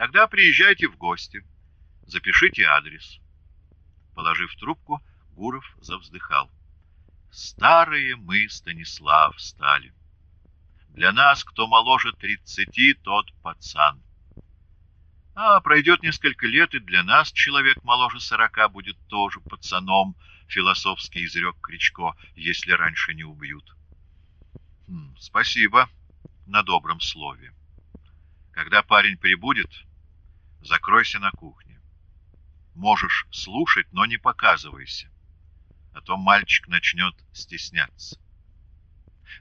Тогда приезжайте в гости. Запишите адрес. Положив трубку, Гуров завздыхал. Старые мы, Станислав, стали. Для нас, кто моложе тридцати, тот пацан. А пройдет несколько лет, и для нас человек моложе сорока будет тоже пацаном, философский изрек Кричко, если раньше не убьют. Хм, спасибо на добром слове. Когда парень прибудет, закройся на кухне. Можешь слушать, но не показывайся, а то мальчик начнет стесняться.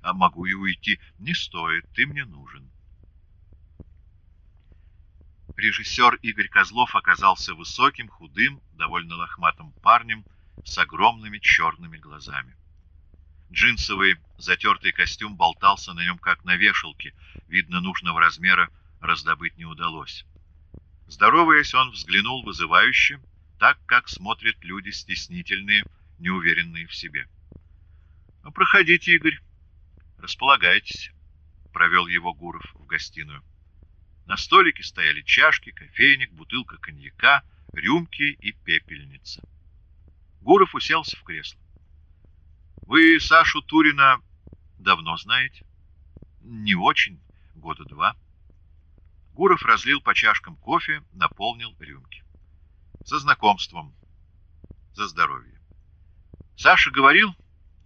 А могу и уйти. Не стоит, ты мне нужен. Режиссер Игорь Козлов оказался высоким, худым, довольно лохматым парнем с огромными черными глазами. Джинсовый затертый костюм болтался на нем, как на вешалке. Видно, нужного размера раздобыть не удалось. Здороваясь, он взглянул вызывающе, так, как смотрят люди стеснительные, неуверенные в себе. «Ну, проходите, Игорь, располагайтесь», — провел его Гуров в гостиную. На столике стояли чашки, кофейник, бутылка коньяка, рюмки и пепельница. Гуров уселся в кресло. Вы Сашу Турина давно знаете? Не очень, года два. Гуров разлил по чашкам кофе, наполнил рюмки. За знакомством, за здоровье. Саша говорил,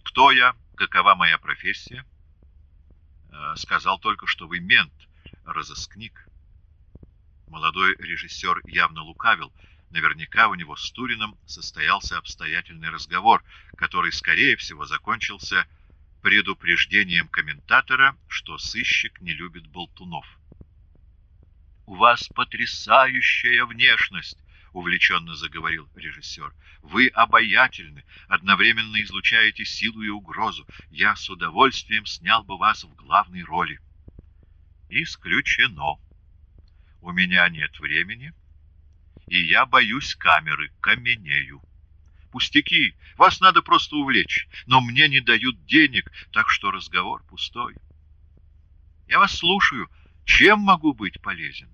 кто я, какова моя профессия. Э, сказал только, что вы мент, разыскник. Молодой режиссер явно лукавил, Наверняка у него с Турином состоялся обстоятельный разговор, который, скорее всего, закончился предупреждением комментатора, что сыщик не любит болтунов. «У вас потрясающая внешность!» — увлеченно заговорил режиссер. «Вы обаятельны, одновременно излучаете силу и угрозу. Я с удовольствием снял бы вас в главной роли». «Исключено. У меня нет времени» и я боюсь камеры, каменею. Пустяки, вас надо просто увлечь, но мне не дают денег, так что разговор пустой. Я вас слушаю. Чем могу быть полезен?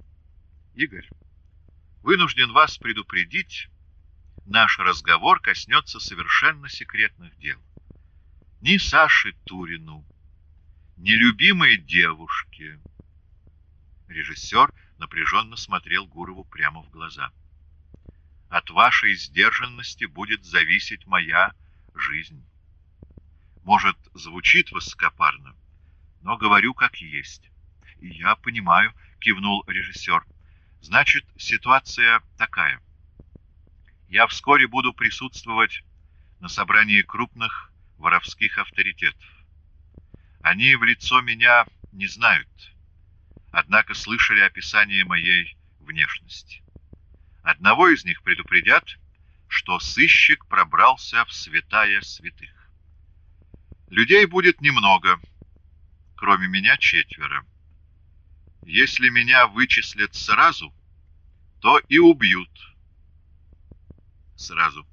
Игорь, вынужден вас предупредить, наш разговор коснется совершенно секретных дел. Ни Саше Турину, ни любимой девушке. Режиссер напряженно смотрел Гурову прямо в глаза. От вашей сдержанности будет зависеть моя жизнь. Может, звучит высокопарно, но говорю как есть. Я понимаю, кивнул режиссер. Значит, ситуация такая. Я вскоре буду присутствовать на собрании крупных воровских авторитетов. Они в лицо меня не знают, однако слышали описание моей внешности. Одного из них предупредят, что сыщик пробрался в святая святых. Людей будет немного, кроме меня четверо. Если меня вычислят сразу, то и убьют сразу.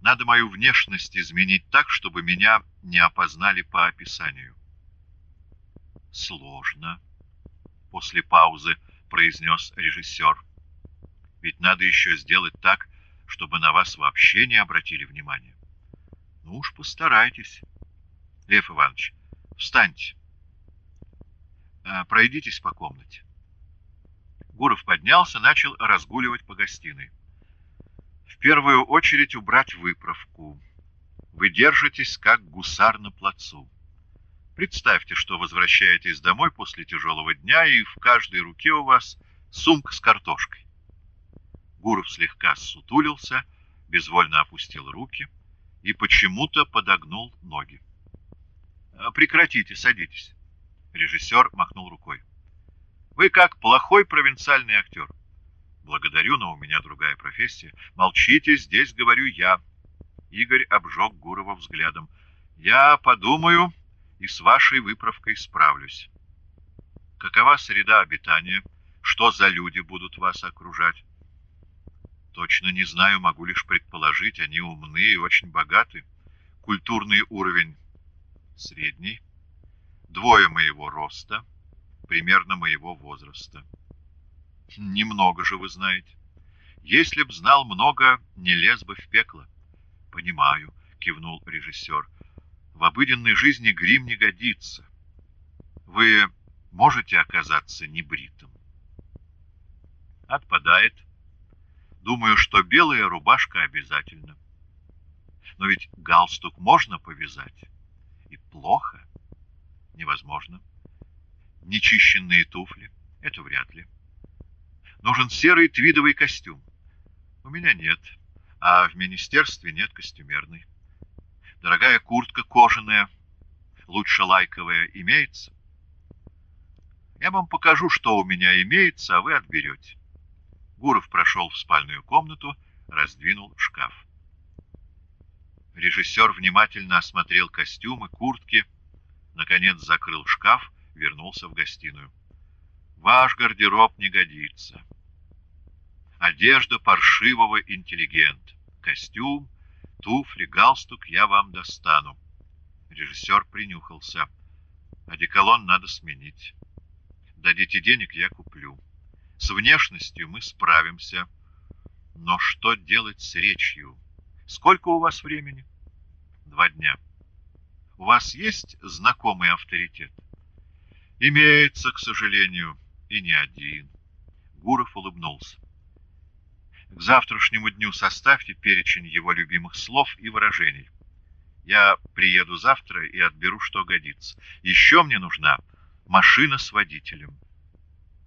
Надо мою внешность изменить так, чтобы меня не опознали по описанию. Сложно, после паузы произнес режиссер. Ведь надо еще сделать так, чтобы на вас вообще не обратили внимания. Ну уж постарайтесь. Лев Иванович, встаньте. А, пройдитесь по комнате. Гуров поднялся, начал разгуливать по гостиной. В первую очередь убрать выправку. Вы держитесь, как гусар на плацу. Представьте, что возвращаетесь домой после тяжелого дня, и в каждой руке у вас сумка с картошкой. Гуров слегка сутулился, безвольно опустил руки и почему-то подогнул ноги. «А, «Прекратите, садитесь». Режиссер махнул рукой. «Вы как плохой провинциальный актер. Благодарю, но у меня другая профессия. Молчите, здесь говорю я». Игорь обжег Гурова взглядом. «Я подумаю и с вашей выправкой справлюсь. Какова среда обитания? Что за люди будут вас окружать?» Точно не знаю, могу лишь предположить. Они умны и очень богаты. Культурный уровень средний. Двое моего роста, примерно моего возраста. Немного же вы знаете. Если б знал много, не лез бы в пекло. Понимаю, кивнул режиссер. В обыденной жизни грим не годится. Вы можете оказаться небритым? Отпадает. Думаю, что белая рубашка обязательно. Но ведь галстук можно повязать. И плохо. Невозможно. Нечищенные туфли. Это вряд ли. Нужен серый твидовый костюм. У меня нет. А в министерстве нет костюмерной. Дорогая куртка кожаная, лучше лайковая, имеется? Я вам покажу, что у меня имеется, а вы отберете. Гуров прошел в спальную комнату, раздвинул шкаф. Режиссер внимательно осмотрел костюмы, куртки, наконец закрыл шкаф, вернулся в гостиную. Ваш гардероб не годится. Одежда паршивого интеллигента. Костюм, туфли, галстук я вам достану. Режиссер принюхался. Одеколон надо сменить. Дадите денег, я куплю. С внешностью мы справимся. Но что делать с речью? Сколько у вас времени? Два дня. У вас есть знакомый авторитет? Имеется, к сожалению, и не один. Гуров улыбнулся. К завтрашнему дню составьте перечень его любимых слов и выражений. Я приеду завтра и отберу, что годится. Еще мне нужна машина с водителем.